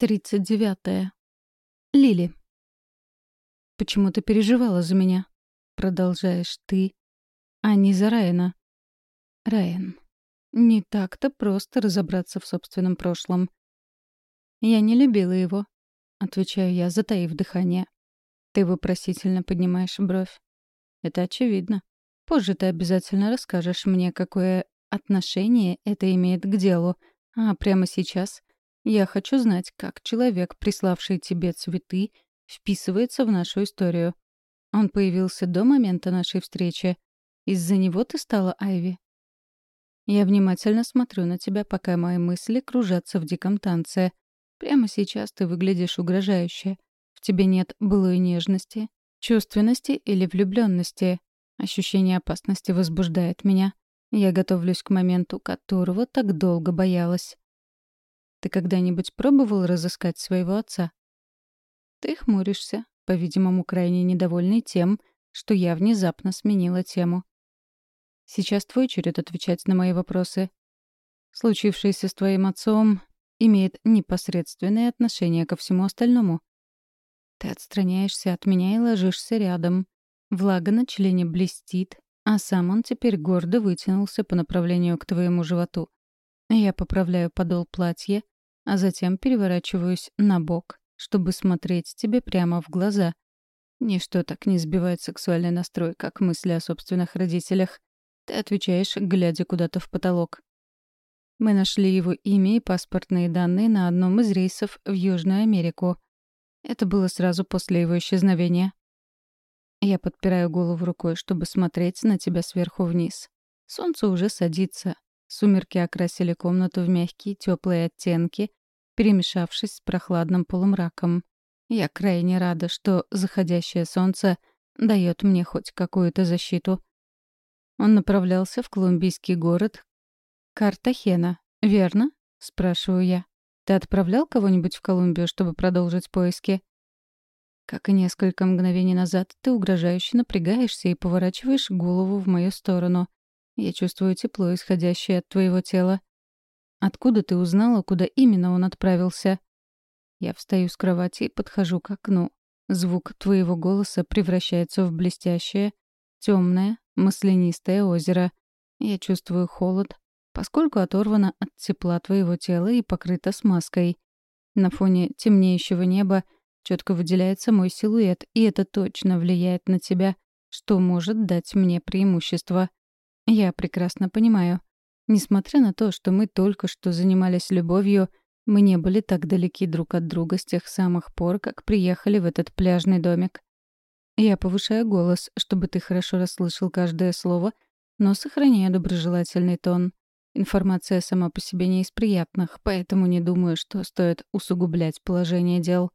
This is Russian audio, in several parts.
Тридцать девятое. Лили. «Почему ты переживала за меня?» Продолжаешь ты, а не за Райана. Райан. Не так-то просто разобраться в собственном прошлом. Я не любила его, отвечаю я, затаив дыхание. Ты вопросительно поднимаешь бровь. Это очевидно. Позже ты обязательно расскажешь мне, какое отношение это имеет к делу, а прямо сейчас я хочу знать, как человек, приславший тебе цветы, вписывается в нашу историю. Он появился до момента нашей встречи. Из-за него ты стала Айви. Я внимательно смотрю на тебя, пока мои мысли кружатся в диком танце. Прямо сейчас ты выглядишь угрожающе. В тебе нет былой нежности, чувственности или влюбленности. Ощущение опасности возбуждает меня. Я готовлюсь к моменту, которого так долго боялась. Ты когда-нибудь пробовал разыскать своего отца? Ты хмуришься, по-видимому, крайне недовольный тем, что я внезапно сменила тему. Сейчас твой черед отвечать на мои вопросы. Случившееся с твоим отцом имеет непосредственное отношение ко всему остальному. Ты отстраняешься от меня и ложишься рядом. Влага на члене блестит, а сам он теперь гордо вытянулся по направлению к твоему животу. Я поправляю подол платья, а затем переворачиваюсь на бок, чтобы смотреть тебе прямо в глаза. Ничто так не сбивает сексуальный настрой, как мысли о собственных родителях. Ты отвечаешь, глядя куда-то в потолок. Мы нашли его имя и паспортные данные на одном из рейсов в Южную Америку. Это было сразу после его исчезновения. Я подпираю голову рукой, чтобы смотреть на тебя сверху вниз. Солнце уже садится. Сумерки окрасили комнату в мягкие теплые оттенки, перемешавшись с прохладным полумраком. Я крайне рада, что заходящее солнце дает мне хоть какую-то защиту. Он направлялся в колумбийский город Картахена, верно? спрашиваю я. Ты отправлял кого-нибудь в Колумбию, чтобы продолжить поиски? Как и несколько мгновений назад, ты угрожающе напрягаешься и поворачиваешь голову в мою сторону. Я чувствую тепло, исходящее от твоего тела. Откуда ты узнала, куда именно он отправился? Я встаю с кровати и подхожу к окну. Звук твоего голоса превращается в блестящее, темное, маслянистое озеро. Я чувствую холод, поскольку оторвана от тепла твоего тела и покрыта смазкой. На фоне темнеющего неба четко выделяется мой силуэт, и это точно влияет на тебя, что может дать мне преимущество. Я прекрасно понимаю. Несмотря на то, что мы только что занимались любовью, мы не были так далеки друг от друга с тех самых пор, как приехали в этот пляжный домик. Я повышаю голос, чтобы ты хорошо расслышал каждое слово, но сохраняю доброжелательный тон. Информация сама по себе не из приятных, поэтому не думаю, что стоит усугублять положение дел.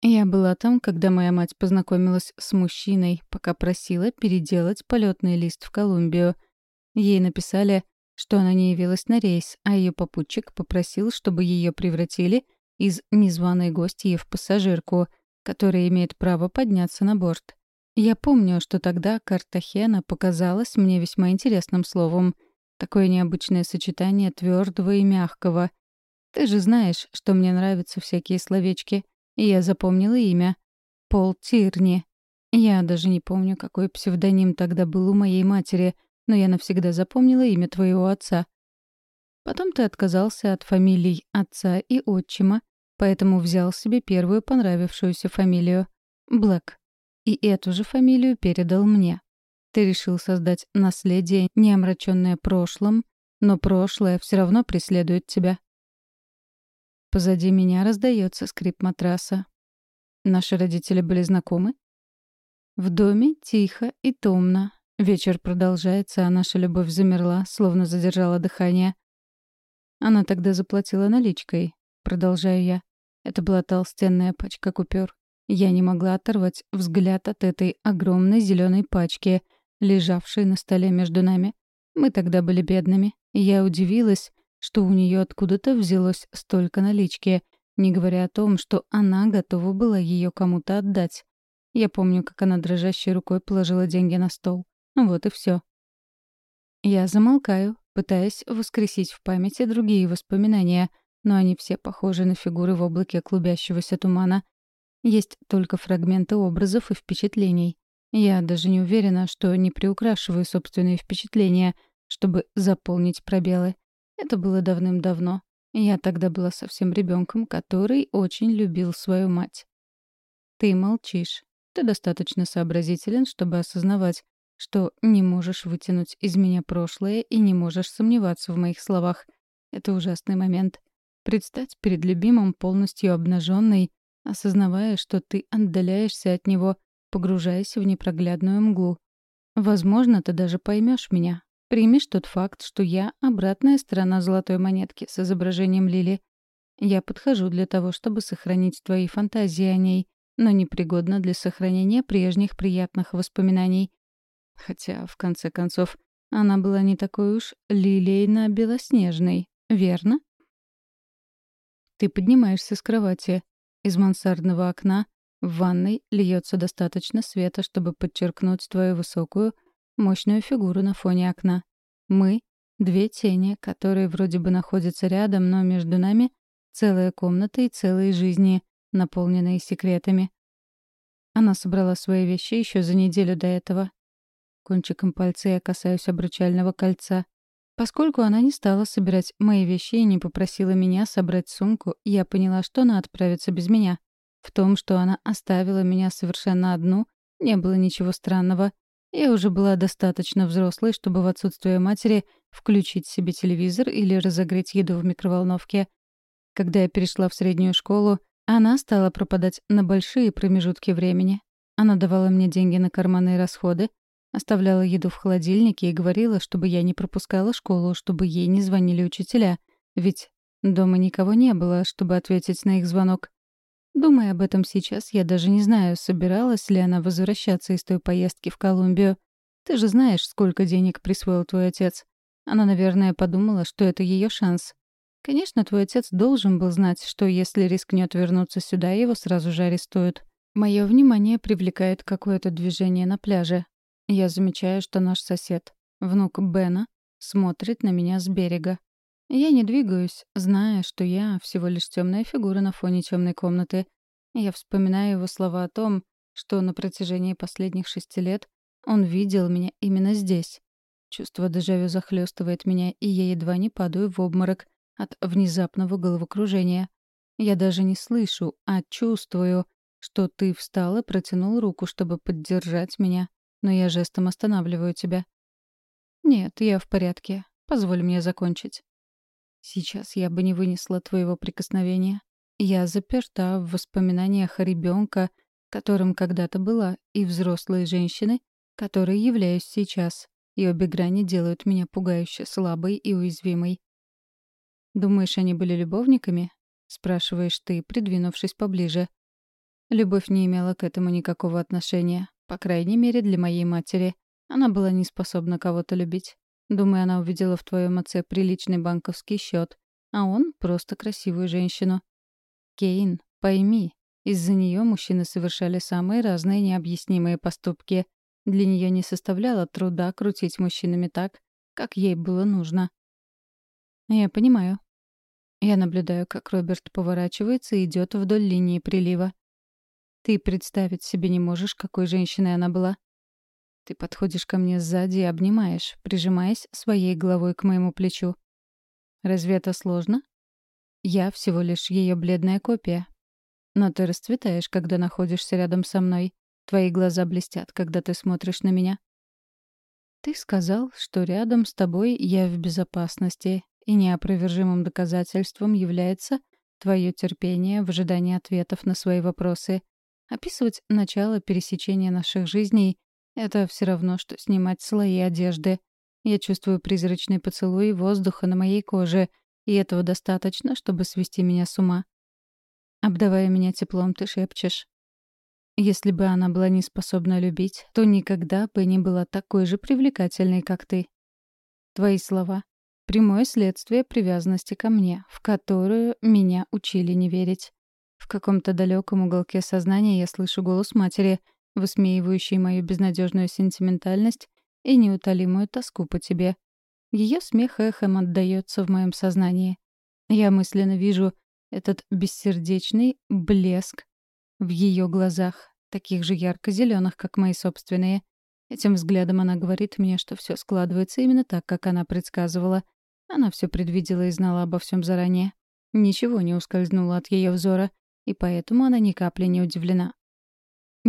Я была там, когда моя мать познакомилась с мужчиной, пока просила переделать полетный лист в Колумбию. Ей написали, что она не явилась на рейс, а ее попутчик попросил, чтобы ее превратили из незваной гостьи в пассажирку, которая имеет право подняться на борт. Я помню, что тогда Картахена показалась мне весьма интересным словом. Такое необычное сочетание твердого и мягкого. Ты же знаешь, что мне нравятся всякие словечки — я запомнила имя. Пол Тирни. Я даже не помню, какой псевдоним тогда был у моей матери, но я навсегда запомнила имя твоего отца. Потом ты отказался от фамилий отца и отчима, поэтому взял себе первую понравившуюся фамилию — Блэк. И эту же фамилию передал мне. Ты решил создать наследие, не омраченное прошлым, но прошлое все равно преследует тебя. Позади меня раздается скрип матраса. Наши родители были знакомы? В доме тихо и томно. Вечер продолжается, а наша любовь замерла, словно задержала дыхание. Она тогда заплатила наличкой, продолжаю я. Это была толстенная пачка купюр. Я не могла оторвать взгляд от этой огромной зеленой пачки, лежавшей на столе между нами. Мы тогда были бедными. Я удивилась, что у нее откуда-то взялось столько налички, не говоря о том, что она готова была ее кому-то отдать. Я помню, как она дрожащей рукой положила деньги на стол. Вот и все. Я замолкаю, пытаясь воскресить в памяти другие воспоминания, но они все похожи на фигуры в облаке клубящегося тумана. Есть только фрагменты образов и впечатлений. Я даже не уверена, что не приукрашиваю собственные впечатления, чтобы заполнить пробелы. Это было давным-давно. Я тогда была совсем ребенком, который очень любил свою мать. Ты молчишь. Ты достаточно сообразителен, чтобы осознавать, что не можешь вытянуть из меня прошлое и не можешь сомневаться в моих словах. Это ужасный момент. Предстать перед любимым полностью обнаженной, осознавая, что ты отдаляешься от него, погружаясь в непроглядную мглу. Возможно, ты даже поймешь меня. Примешь тот факт, что я — обратная сторона золотой монетки с изображением Лили. Я подхожу для того, чтобы сохранить твои фантазии о ней, но непригодна для сохранения прежних приятных воспоминаний. Хотя, в конце концов, она была не такой уж лилейно-белоснежной, верно? Ты поднимаешься с кровати. Из мансардного окна в ванной льется достаточно света, чтобы подчеркнуть твою высокую, мощную фигуру на фоне окна. Мы — две тени, которые вроде бы находятся рядом, но между нами целая комната и целые жизни, наполненные секретами. Она собрала свои вещи еще за неделю до этого, Кончиком пальца я касаюсь обручального кольца. Поскольку она не стала собирать мои вещи и не попросила меня собрать сумку, я поняла, что она отправится без меня. В том, что она оставила меня совершенно одну, не было ничего странного. Я уже была достаточно взрослой, чтобы в отсутствие матери включить себе телевизор или разогреть еду в микроволновке. Когда я перешла в среднюю школу, она стала пропадать на большие промежутки времени. Она давала мне деньги на карманные расходы, Оставляла еду в холодильнике и говорила, чтобы я не пропускала школу, чтобы ей не звонили учителя. Ведь дома никого не было, чтобы ответить на их звонок. Думая об этом сейчас, я даже не знаю, собиралась ли она возвращаться из той поездки в Колумбию. Ты же знаешь, сколько денег присвоил твой отец. Она, наверное, подумала, что это ее шанс. Конечно, твой отец должен был знать, что если рискнет вернуться сюда, его сразу же арестуют. Мое внимание привлекает какое-то движение на пляже. Я замечаю, что наш сосед, внук Бена, смотрит на меня с берега. Я не двигаюсь, зная, что я всего лишь темная фигура на фоне темной комнаты. Я вспоминаю его слова о том, что на протяжении последних шести лет он видел меня именно здесь. Чувство дежавю захлестывает меня, и я едва не падаю в обморок от внезапного головокружения. Я даже не слышу, а чувствую, что ты встал и протянул руку, чтобы поддержать меня но я жестом останавливаю тебя. Нет, я в порядке. Позволь мне закончить. Сейчас я бы не вынесла твоего прикосновения. Я заперта в воспоминаниях о ребенка, которым когда-то была, и взрослой женщины, которой являюсь сейчас, и обе грани делают меня пугающе слабой и уязвимой. «Думаешь, они были любовниками?» — спрашиваешь ты, придвинувшись поближе. Любовь не имела к этому никакого отношения. По крайней мере, для моей матери. Она была не способна кого-то любить. Думаю, она увидела в твоем отце приличный банковский счет, а он — просто красивую женщину. Кейн, пойми, из-за нее мужчины совершали самые разные необъяснимые поступки. Для нее не составляло труда крутить мужчинами так, как ей было нужно. Я понимаю. Я наблюдаю, как Роберт поворачивается и идет вдоль линии прилива. Ты представить себе не можешь, какой женщиной она была. Ты подходишь ко мне сзади и обнимаешь, прижимаясь своей головой к моему плечу. Разве это сложно? Я всего лишь ее бледная копия. Но ты расцветаешь, когда находишься рядом со мной. Твои глаза блестят, когда ты смотришь на меня. Ты сказал, что рядом с тобой я в безопасности, и неопровержимым доказательством является твое терпение в ожидании ответов на свои вопросы — Описывать начало пересечения наших жизней — это все равно, что снимать слои одежды. Я чувствую призрачный поцелуй воздуха на моей коже, и этого достаточно, чтобы свести меня с ума. Обдавая меня теплом, ты шепчешь. Если бы она была не способна любить, то никогда бы не была такой же привлекательной, как ты. Твои слова — прямое следствие привязанности ко мне, в которую меня учили не верить. В каком-то далеком уголке сознания я слышу голос матери, высмеивающий мою безнадежную сентиментальность и неутолимую тоску по тебе. Ее смех эхом отдаётся в моем сознании. Я мысленно вижу этот бессердечный блеск в ее глазах, таких же ярко-зеленых, как мои собственные. Этим взглядом она говорит мне, что все складывается именно так, как она предсказывала. Она все предвидела и знала обо всем заранее. Ничего не ускользнуло от ее взора, и поэтому она ни капли не удивлена.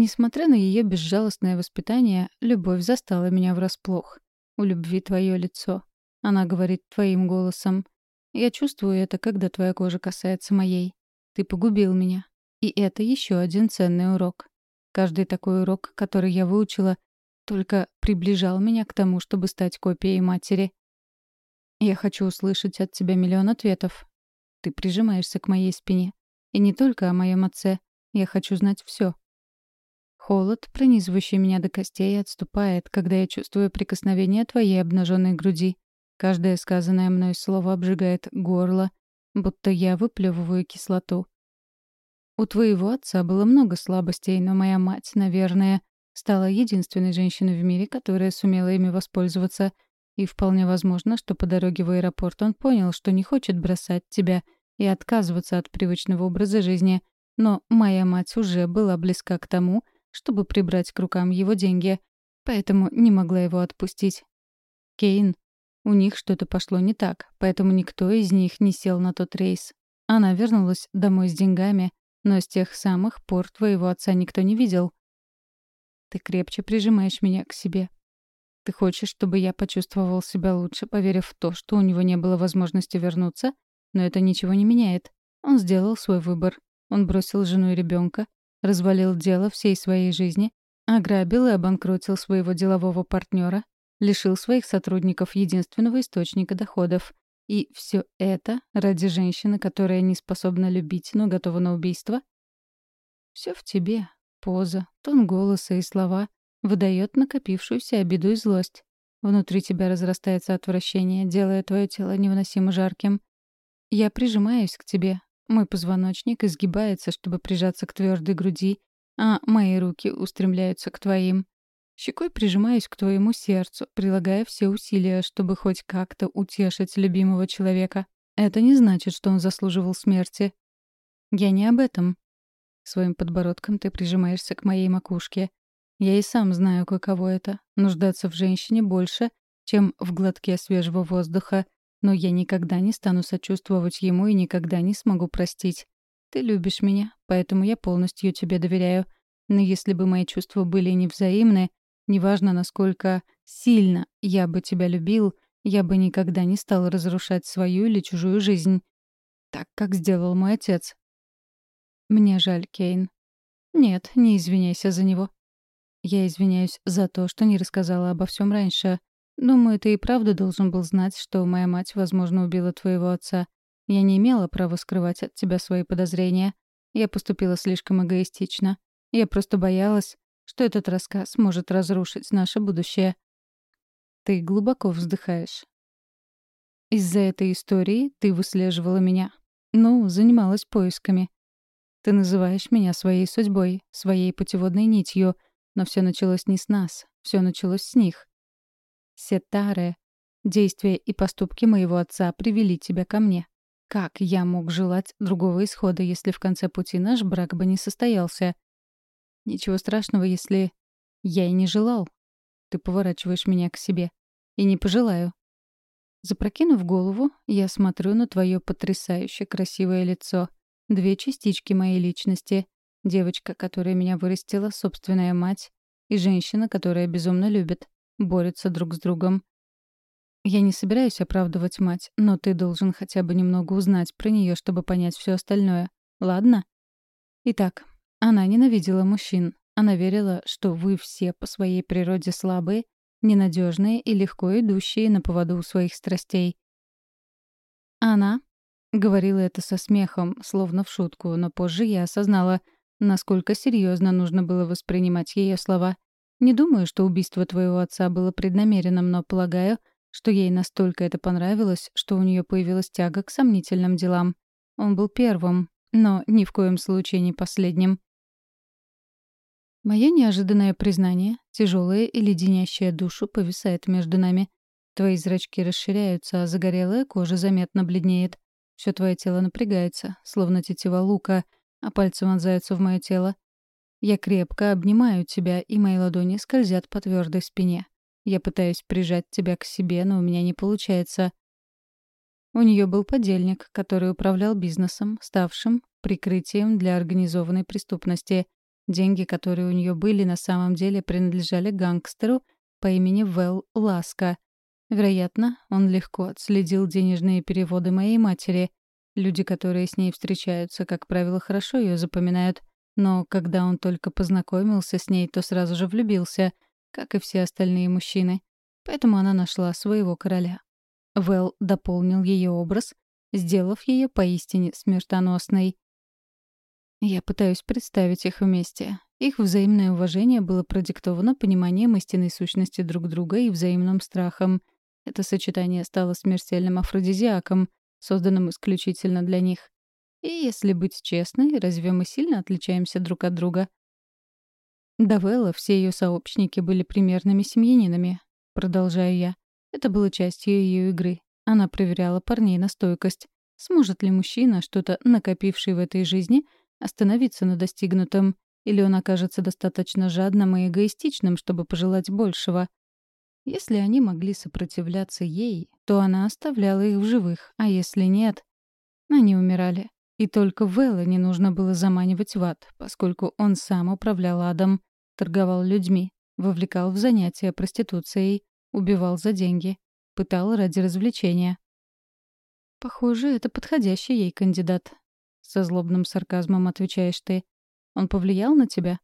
Несмотря на ее безжалостное воспитание, любовь застала меня врасплох. У любви твое лицо. Она говорит твоим голосом. Я чувствую это, когда твоя кожа касается моей. Ты погубил меня. И это еще один ценный урок. Каждый такой урок, который я выучила, только приближал меня к тому, чтобы стать копией матери. Я хочу услышать от тебя миллион ответов. Ты прижимаешься к моей спине. И не только о моем отце. Я хочу знать все. Холод, пронизывающий меня до костей, отступает, когда я чувствую прикосновение твоей обнаженной груди. Каждое сказанное мной слово обжигает горло, будто я выплевываю кислоту. У твоего отца было много слабостей, но моя мать, наверное, стала единственной женщиной в мире, которая сумела ими воспользоваться. И вполне возможно, что по дороге в аэропорт он понял, что не хочет бросать тебя и отказываться от привычного образа жизни. Но моя мать уже была близка к тому, чтобы прибрать к рукам его деньги, поэтому не могла его отпустить. Кейн. У них что-то пошло не так, поэтому никто из них не сел на тот рейс. Она вернулась домой с деньгами, но с тех самых пор твоего отца никто не видел. Ты крепче прижимаешь меня к себе. Ты хочешь, чтобы я почувствовал себя лучше, поверив в то, что у него не было возможности вернуться? Но это ничего не меняет. Он сделал свой выбор. Он бросил жену и ребенка, развалил дело всей своей жизни, ограбил и обанкротил своего делового партнера, лишил своих сотрудников единственного источника доходов. И все это ради женщины, которая не способна любить, но готова на убийство? Все в тебе. Поза, тон голоса и слова выдает накопившуюся обиду и злость. Внутри тебя разрастается отвращение, делая твое тело невыносимо жарким. Я прижимаюсь к тебе, мой позвоночник изгибается, чтобы прижаться к твердой груди, а мои руки устремляются к твоим. Щекой прижимаюсь к твоему сердцу, прилагая все усилия, чтобы хоть как-то утешить любимого человека. Это не значит, что он заслуживал смерти. Я не об этом. Своим подбородком ты прижимаешься к моей макушке. Я и сам знаю, каково это — нуждаться в женщине больше, чем в глотке свежего воздуха — но я никогда не стану сочувствовать ему и никогда не смогу простить. Ты любишь меня, поэтому я полностью тебе доверяю. Но если бы мои чувства были невзаимны, неважно, насколько сильно я бы тебя любил, я бы никогда не стал разрушать свою или чужую жизнь. Так, как сделал мой отец. Мне жаль, Кейн. Нет, не извиняйся за него. Я извиняюсь за то, что не рассказала обо всем раньше. Думаю, ты и правда должен был знать, что моя мать, возможно, убила твоего отца. Я не имела права скрывать от тебя свои подозрения. Я поступила слишком эгоистично. Я просто боялась, что этот рассказ может разрушить наше будущее. Ты глубоко вздыхаешь. Из-за этой истории ты выслеживала меня. Ну, занималась поисками. Ты называешь меня своей судьбой, своей путеводной нитью, но все началось не с нас, все началось с них. Сетаре, действия и поступки моего отца привели тебя ко мне. Как я мог желать другого исхода, если в конце пути наш брак бы не состоялся? Ничего страшного, если я и не желал. Ты поворачиваешь меня к себе. И не пожелаю. Запрокинув голову, я смотрю на твое потрясающе красивое лицо. Две частички моей личности. Девочка, которая меня вырастила, собственная мать, и женщина, которая безумно любит борются друг с другом. Я не собираюсь оправдывать мать, но ты должен хотя бы немного узнать про нее, чтобы понять все остальное. Ладно? Итак, она ненавидела мужчин. Она верила, что вы все по своей природе слабые, ненадежные и легко идущие на поводу у своих страстей. Она говорила это со смехом, словно в шутку, но позже я осознала, насколько серьезно нужно было воспринимать ее слова — не думаю, что убийство твоего отца было преднамеренным, но полагаю, что ей настолько это понравилось, что у нее появилась тяга к сомнительным делам. Он был первым, но ни в коем случае не последним. Мое неожиданное признание, тяжелое и леденящее душу, повисает между нами. Твои зрачки расширяются, а загорелая кожа заметно бледнеет. Все твое тело напрягается, словно тетива лука, а пальцы вонзаются в мое тело. Я крепко обнимаю тебя, и мои ладони скользят по твердой спине. Я пытаюсь прижать тебя к себе, но у меня не получается. У нее был подельник, который управлял бизнесом, ставшим прикрытием для организованной преступности. Деньги, которые у нее были, на самом деле принадлежали гангстеру по имени Вэл Ласка. Вероятно, он легко отследил денежные переводы моей матери. Люди, которые с ней встречаются, как правило, хорошо ее запоминают. Но когда он только познакомился с ней, то сразу же влюбился, как и все остальные мужчины. Поэтому она нашла своего короля. Вэл дополнил ее образ, сделав ее поистине смертоносной. Я пытаюсь представить их вместе. Их взаимное уважение было продиктовано пониманием истинной сущности друг друга и взаимным страхом. Это сочетание стало смертельным афродизиаком, созданным исключительно для них. И если быть честной, разве мы сильно отличаемся друг от друга? До Вэлла все ее сообщники были примерными семьянинами, продолжаю я. Это было частью ее игры. Она проверяла парней на стойкость. Сможет ли мужчина, что-то накопивший в этой жизни, остановиться на достигнутом, или он окажется достаточно жадным и эгоистичным, чтобы пожелать большего. Если они могли сопротивляться ей, то она оставляла их в живых, а если нет, они умирали. И только Вэлла не нужно было заманивать в ад, поскольку он сам управлял адом, торговал людьми, вовлекал в занятия проституцией, убивал за деньги, пытал ради развлечения. Похоже, это подходящий ей кандидат. Со злобным сарказмом отвечаешь ты. Он повлиял на тебя?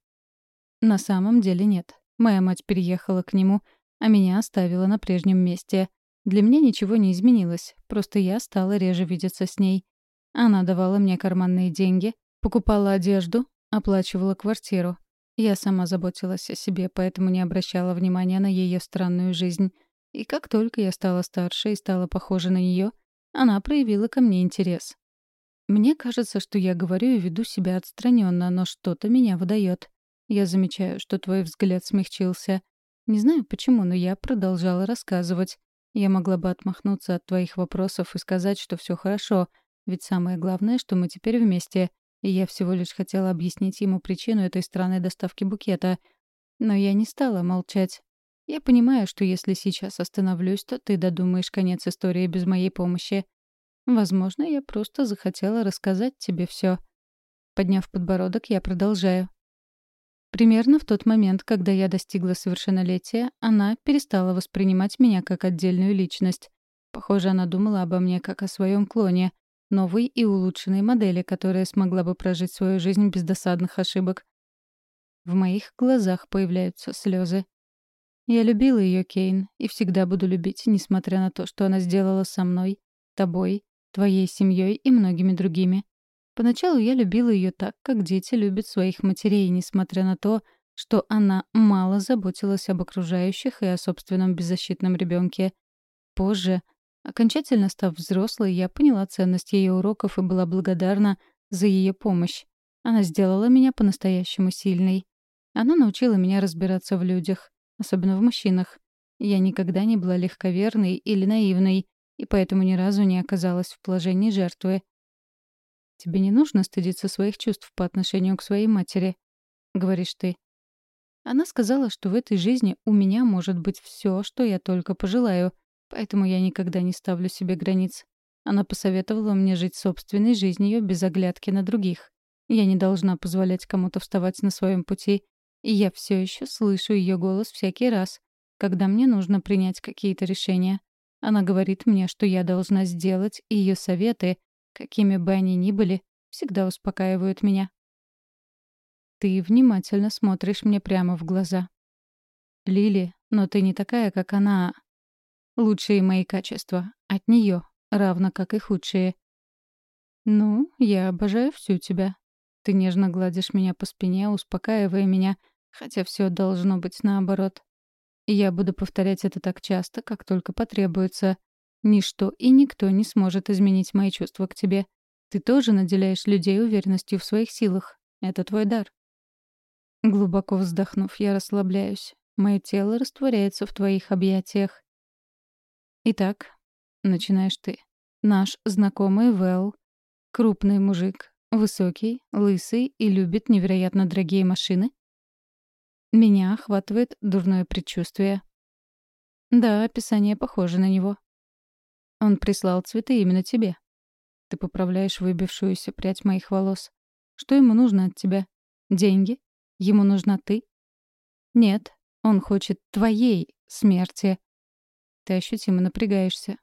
На самом деле нет. Моя мать переехала к нему, а меня оставила на прежнем месте. Для меня ничего не изменилось, просто я стала реже видеться с ней. Она давала мне карманные деньги, покупала одежду, оплачивала квартиру. Я сама заботилась о себе, поэтому не обращала внимания на ее странную жизнь. И как только я стала старше и стала похожа на нее, она проявила ко мне интерес. Мне кажется, что я говорю и веду себя отстраненно, но что-то меня выдает. Я замечаю, что твой взгляд смягчился. Не знаю почему, но я продолжала рассказывать. Я могла бы отмахнуться от твоих вопросов и сказать, что все хорошо, ведь самое главное, что мы теперь вместе, и я всего лишь хотела объяснить ему причину этой странной доставки букета. Но я не стала молчать. Я понимаю, что если сейчас остановлюсь, то ты додумаешь конец истории без моей помощи. Возможно, я просто захотела рассказать тебе все. Подняв подбородок, я продолжаю. Примерно в тот момент, когда я достигла совершеннолетия, она перестала воспринимать меня как отдельную личность. Похоже, она думала обо мне как о своем клоне, новой и улучшенной модели, которая смогла бы прожить свою жизнь без досадных ошибок. В моих глазах появляются слезы. Я любила ее, Кейн, и всегда буду любить, несмотря на то, что она сделала со мной, тобой твоей семьей и многими другими. Поначалу я любила ее так, как дети любят своих матерей, несмотря на то, что она мало заботилась об окружающих и о собственном беззащитном ребенке. Позже, окончательно став взрослой, я поняла ценность ее уроков и была благодарна за ее помощь. Она сделала меня по-настоящему сильной. Она научила меня разбираться в людях, особенно в мужчинах. Я никогда не была легковерной или наивной, и поэтому ни разу не оказалась в положении жертвы. «Тебе не нужно стыдиться своих чувств по отношению к своей матери», — говоришь ты. Она сказала, что в этой жизни у меня может быть все, что я только пожелаю, поэтому я никогда не ставлю себе границ. Она посоветовала мне жить собственной жизнью без оглядки на других. Я не должна позволять кому-то вставать на своем пути, и я все еще слышу ее голос всякий раз, когда мне нужно принять какие-то решения. Она говорит мне, что я должна сделать, и ее советы, какими бы они ни были, всегда успокаивают меня. Ты внимательно смотришь мне прямо в глаза. Лили, но ты не такая, как она. Лучшие мои качества от нее, равно как и худшие. Ну, я обожаю всю тебя. Ты нежно гладишь меня по спине, успокаивая меня, хотя все должно быть наоборот. Я буду повторять это так часто, как только потребуется. Ничто и никто не сможет изменить мои чувства к тебе. Ты тоже наделяешь людей уверенностью в своих силах. Это твой дар. Глубоко вздохнув, я расслабляюсь. Мое тело растворяется в твоих объятиях. Итак, начинаешь ты. Наш знакомый Вэл. Крупный мужик, высокий, лысый и любит невероятно дорогие машины. Меня охватывает дурное предчувствие. Да, описание похоже на него. Он прислал цветы именно тебе. Ты поправляешь выбившуюся прядь моих волос. Что ему нужно от тебя? Деньги? Ему нужна ты? Нет, он хочет твоей смерти. Ты ощутимо напрягаешься.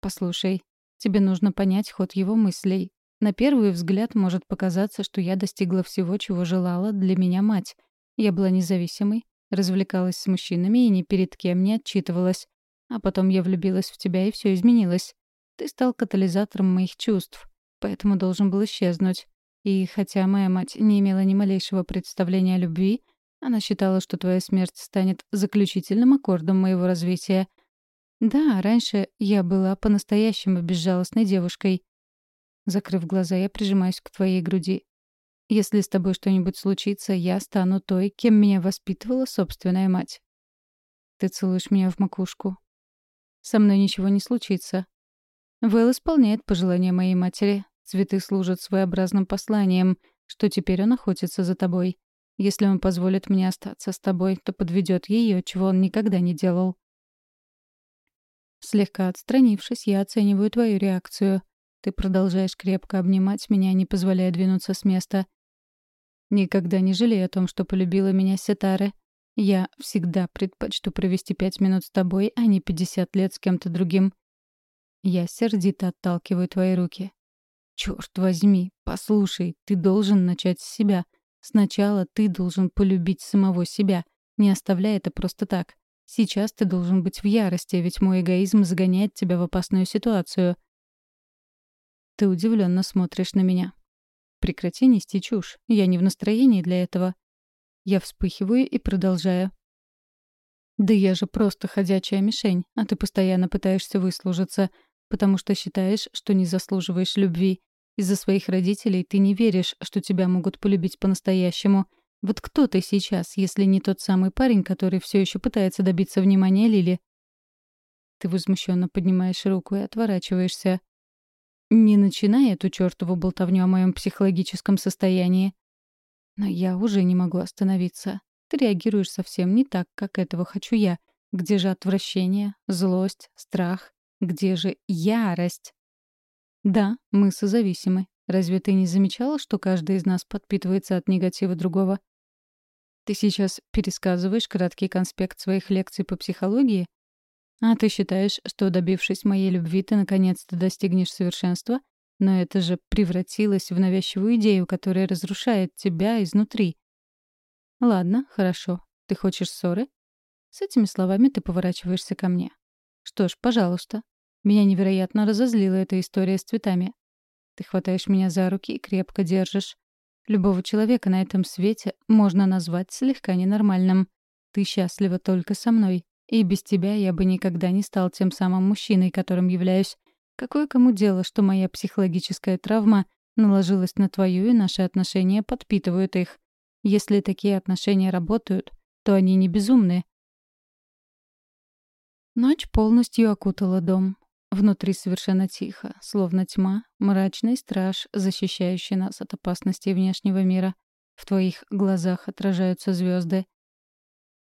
Послушай, тебе нужно понять ход его мыслей. На первый взгляд может показаться, что я достигла всего, чего желала для меня мать. Я была независимой, развлекалась с мужчинами и ни перед кем не отчитывалась. А потом я влюбилась в тебя, и все изменилось. Ты стал катализатором моих чувств, поэтому должен был исчезнуть. И хотя моя мать не имела ни малейшего представления о любви, она считала, что твоя смерть станет заключительным аккордом моего развития — да, раньше я была по-настоящему безжалостной девушкой. Закрыв глаза, я прижимаюсь к твоей груди. Если с тобой что-нибудь случится, я стану той, кем меня воспитывала собственная мать. Ты целуешь меня в макушку. Со мной ничего не случится. Вэл исполняет пожелания моей матери. Цветы служат своеобразным посланием, что теперь он охотится за тобой. Если он позволит мне остаться с тобой, то подведет ее, чего он никогда не делал. Слегка отстранившись, я оцениваю твою реакцию. Ты продолжаешь крепко обнимать меня, не позволяя двинуться с места. Никогда не жалею о том, что полюбила меня Сетары. Я всегда предпочту провести пять минут с тобой, а не пятьдесят лет с кем-то другим. Я сердито отталкиваю твои руки. Черт возьми, послушай, ты должен начать с себя. Сначала ты должен полюбить самого себя, не оставляя это просто так. Сейчас ты должен быть в ярости, ведь мой эгоизм загоняет тебя в опасную ситуацию. Ты удивленно смотришь на меня. Прекрати нести чушь. Я не в настроении для этого. Я вспыхиваю и продолжаю. Да я же просто ходячая мишень, а ты постоянно пытаешься выслужиться, потому что считаешь, что не заслуживаешь любви. Из-за своих родителей ты не веришь, что тебя могут полюбить по-настоящему — вот кто ты сейчас, если не тот самый парень, который все еще пытается добиться внимания Лили? Ты возмущенно поднимаешь руку и отворачиваешься. Не начинай эту чертову болтовню о моем психологическом состоянии. Но я уже не могу остановиться. Ты реагируешь совсем не так, как этого хочу я. Где же отвращение, злость, страх? Где же ярость? Да, мы созависимы. Разве ты не замечала, что каждый из нас подпитывается от негатива другого? Ты сейчас пересказываешь краткий конспект своих лекций по психологии? А ты считаешь, что, добившись моей любви, ты наконец-то достигнешь совершенства? Но это же превратилось в навязчивую идею, которая разрушает тебя изнутри. Ладно, хорошо. Ты хочешь ссоры? С этими словами ты поворачиваешься ко мне. Что ж, пожалуйста. Меня невероятно разозлила эта история с цветами. Ты хватаешь меня за руки и крепко держишь. Любого человека на этом свете можно назвать слегка ненормальным. Ты счастлива только со мной. И без тебя я бы никогда не стал тем самым мужчиной, которым являюсь. Какое кому дело, что моя психологическая травма наложилась на твою, и наши отношения подпитывают их. Если такие отношения работают, то они не безумные. Ночь полностью окутала дом. Внутри совершенно тихо, словно тьма, мрачный страж, защищающий нас от опасностей внешнего мира. В твоих глазах отражаются звезды.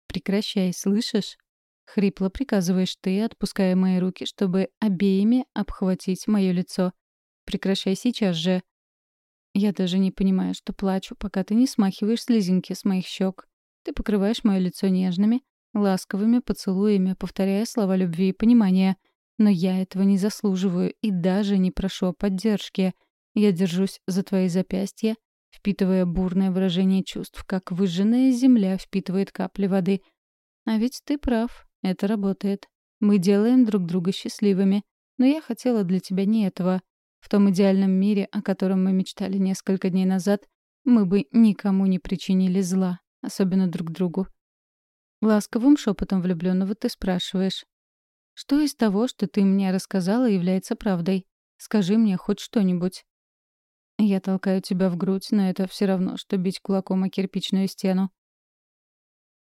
«Прекращай, слышишь?» — хрипло приказываешь ты, отпуская мои руки, чтобы обеими обхватить мое лицо. «Прекращай сейчас же!» Я даже не понимаю, что плачу, пока ты не смахиваешь слезинки с моих щек. Ты покрываешь мое лицо нежными, ласковыми поцелуями, повторяя слова любви и понимания — но я этого не заслуживаю и даже не прошу о поддержке. Я держусь за твои запястья, впитывая бурное выражение чувств, как выжженная земля впитывает капли воды. А ведь ты прав, это работает. Мы делаем друг друга счастливыми. Но я хотела для тебя не этого. В том идеальном мире, о котором мы мечтали несколько дней назад, мы бы никому не причинили зла, особенно друг другу. Ласковым шепотом влюбленного ты спрашиваешь. Что из того, что ты мне рассказала, является правдой? Скажи мне хоть что-нибудь. Я толкаю тебя в грудь, но это все равно, что бить кулаком о кирпичную стену.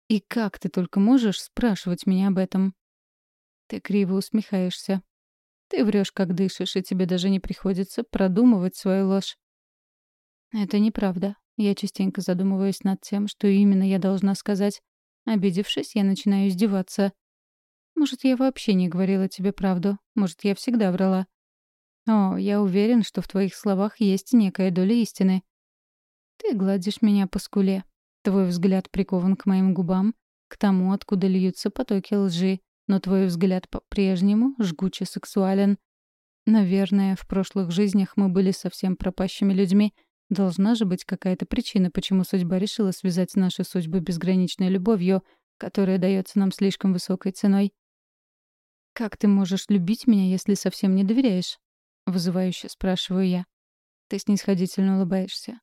И как ты только можешь спрашивать меня об этом? Ты криво усмехаешься. Ты врешь, как дышишь, и тебе даже не приходится продумывать свою ложь. Это неправда. Я частенько задумываюсь над тем, что именно я должна сказать. Обидевшись, я начинаю издеваться. Может, я вообще не говорила тебе правду. Может, я всегда врала. О, я уверен, что в твоих словах есть некая доля истины. Ты гладишь меня по скуле. Твой взгляд прикован к моим губам, к тому, откуда льются потоки лжи, но твой взгляд по-прежнему жгуче сексуален. Наверное, в прошлых жизнях мы были совсем пропащими людьми. Должна же быть какая-то причина, почему судьба решила связать наши судьбы безграничной любовью, которая дается нам слишком высокой ценой. «Как ты можешь любить меня, если совсем не доверяешь?» — вызывающе спрашиваю я. Ты снисходительно улыбаешься.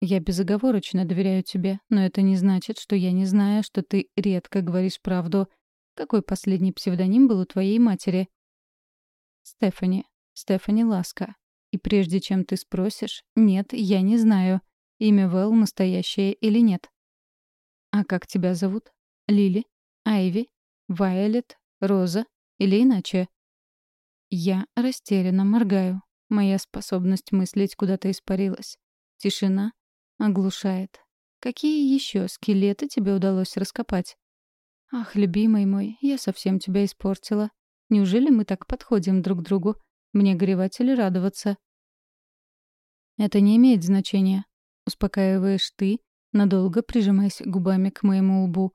Я безоговорочно доверяю тебе, но это не значит, что я не знаю, что ты редко говоришь правду. Какой последний псевдоним был у твоей матери? Стефани. Стефани Ласка. И прежде чем ты спросишь, нет, я не знаю, имя Вэл настоящее или нет. А как тебя зовут? Лили? Айви? Вайолет? Роза? Или иначе? Я растерянно моргаю. Моя способность мыслить куда-то испарилась. Тишина оглушает. Какие еще скелеты тебе удалось раскопать? Ах, любимый мой, я совсем тебя испортила. Неужели мы так подходим друг к другу? Мне горевать или радоваться? Это не имеет значения. Успокаиваешь ты, надолго прижимаясь губами к моему лбу.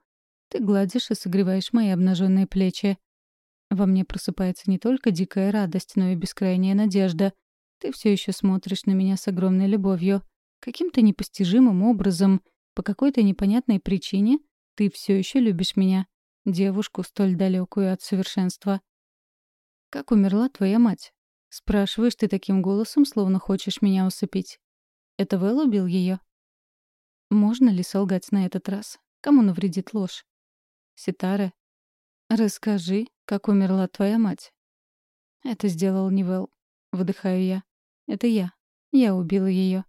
Ты гладишь и согреваешь мои обнаженные плечи. Во мне просыпается не только дикая радость, но и бескрайняя надежда. Ты все еще смотришь на меня с огромной любовью. Каким-то непостижимым образом, по какой-то непонятной причине, ты все еще любишь меня, девушку столь далекую от совершенства. Как умерла твоя мать? Спрашиваешь ты таким голосом, словно хочешь меня усыпить. Это Вэл убил ее? Можно ли солгать на этот раз? Кому навредит ложь? Ситара, расскажи, как умерла твоя мать. Это сделал не Вэл. Выдыхаю я. Это я. Я убила ее.